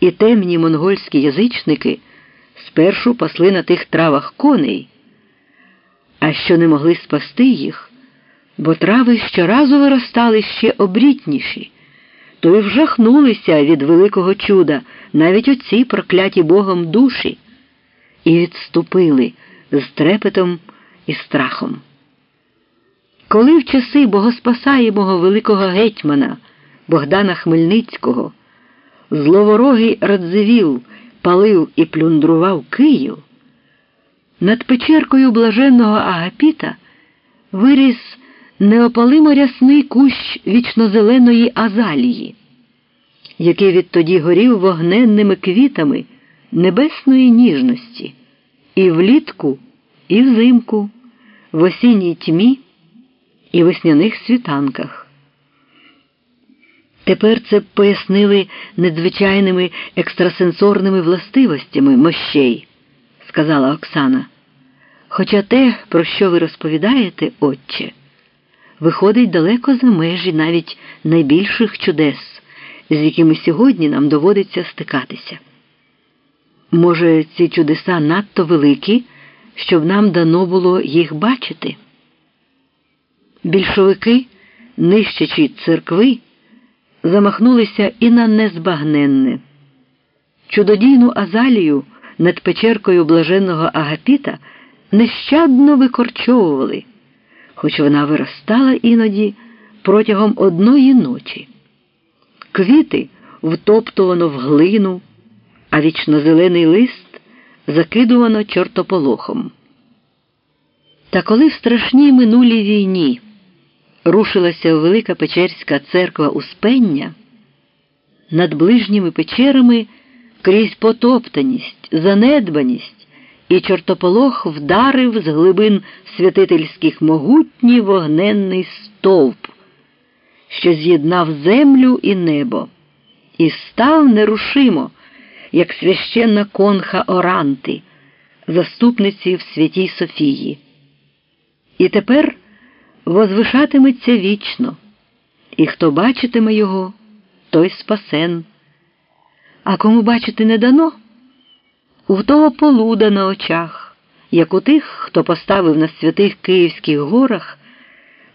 і темні монгольські язичники спершу пасли на тих травах коней, а що не могли спасти їх, бо трави щоразу виростали ще обрітніші, то й вжахнулися від великого чуда навіть оці прокляті Богом душі, і відступили з трепетом і страхом. Коли в часи богоспасаємого великого гетьмана Богдана Хмельницького зловорогий Радзивіл палив і плюндрував Київ, над печеркою блаженного Агапіта виріс неопалимо рясний кущ вічнозеленої азалії, який відтоді горів вогненними квітами небесної ніжності, і влітку, і взимку, в осінній тьмі і весняних світанках. Тепер це пояснили надзвичайними екстрасенсорними властивостями мощей, сказала Оксана. Хоча те, про що ви розповідаєте, отче, виходить далеко за межі навіть найбільших чудес, з якими сьогодні нам доводиться стикатися. Може, ці чудеса надто великі, щоб нам дано було їх бачити? Більшовики, нищачи церкви, замахнулися і на незбагненне. Чудодійну азалію над печеркою блаженного Агапіта нещадно викорчовували, хоч вона виростала іноді протягом одної ночі. Квіти втоптувано в глину, а вічнозелений лист закидувано чортополохом. Та коли в страшній минулій війні рушилася велика Печерська церква Успення, над ближніми печерами крізь потоптаність, занедбаність і чортополох вдарив з глибин святительських могутній вогненний стовп, що з'єднав землю і небо, і став нерушимо, як священна конха Оранти, заступниці в святій Софії. І тепер возвишатиметься вічно, і хто бачитиме його, той спасен. А кому бачити не дано, у того полуда на очах, як у тих, хто поставив на святих Київських горах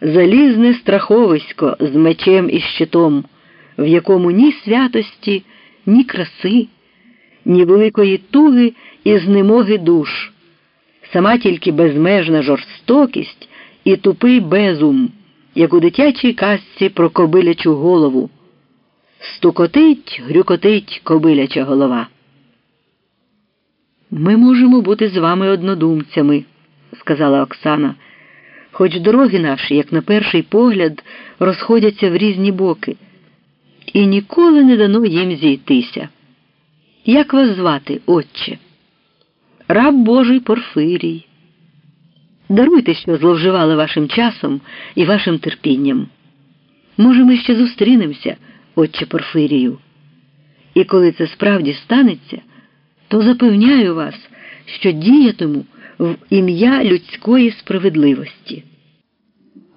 залізне страховисько з мечем і щитом, в якому ні святості, ні краси, ні великої туги і знемоги душ, сама тільки безмежна жорстокість і тупий безум, як у дитячій казці про кобилячу голову. Стукотить, грюкотить кобиляча голова. Ми можемо бути з вами однодумцями, сказала Оксана, хоч дороги наші, як на перший погляд, розходяться в різні боки, і ніколи не дано їм зійтися. Як вас звати, отче? Раб Божий Порфирій. Даруйте, що зловживали вашим часом і вашим терпінням. Може, ми ще зустрінемося, отче Порфирію. І коли це справді станеться, то запевняю вас, що діятиму в ім'я людської справедливості.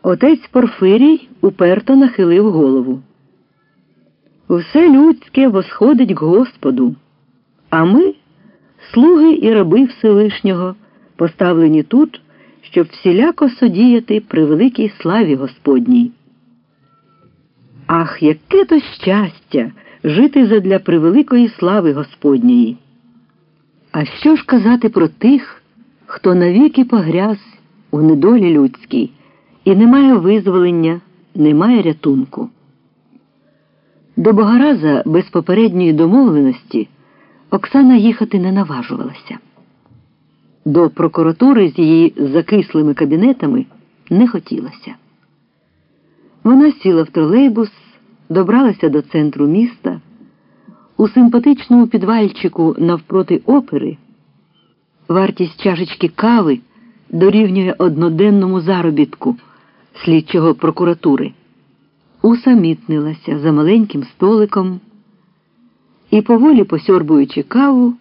Отець Порфирій уперто нахилив голову. Все людське восходить к Господу, а ми, слуги і раби Всевишнього, поставлені тут щоб всіляко содіяти при великій славі Господній. Ах, яке то щастя жити задля превеликої слави Господньої! А що ж казати про тих, хто навіки погряз у недолі людській і не має визволення, не має рятунку? До Богораза без попередньої домовленості Оксана їхати не наважувалася. До прокуратури з її закислими кабінетами не хотілося. Вона сіла в тролейбус, добралася до центру міста. У симпатичному підвальчику навпроти опери вартість чашечки кави дорівнює одноденному заробітку слідчого прокуратури, усамітнилася за маленьким столиком і, поволі посьорбуючи каву,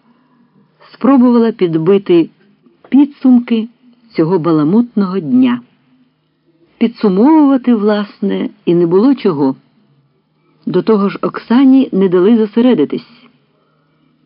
спробувала підбити підсумки цього баламутного дня. Підсумовувати, власне, і не було чого. До того ж, Оксані не дали зосередитись.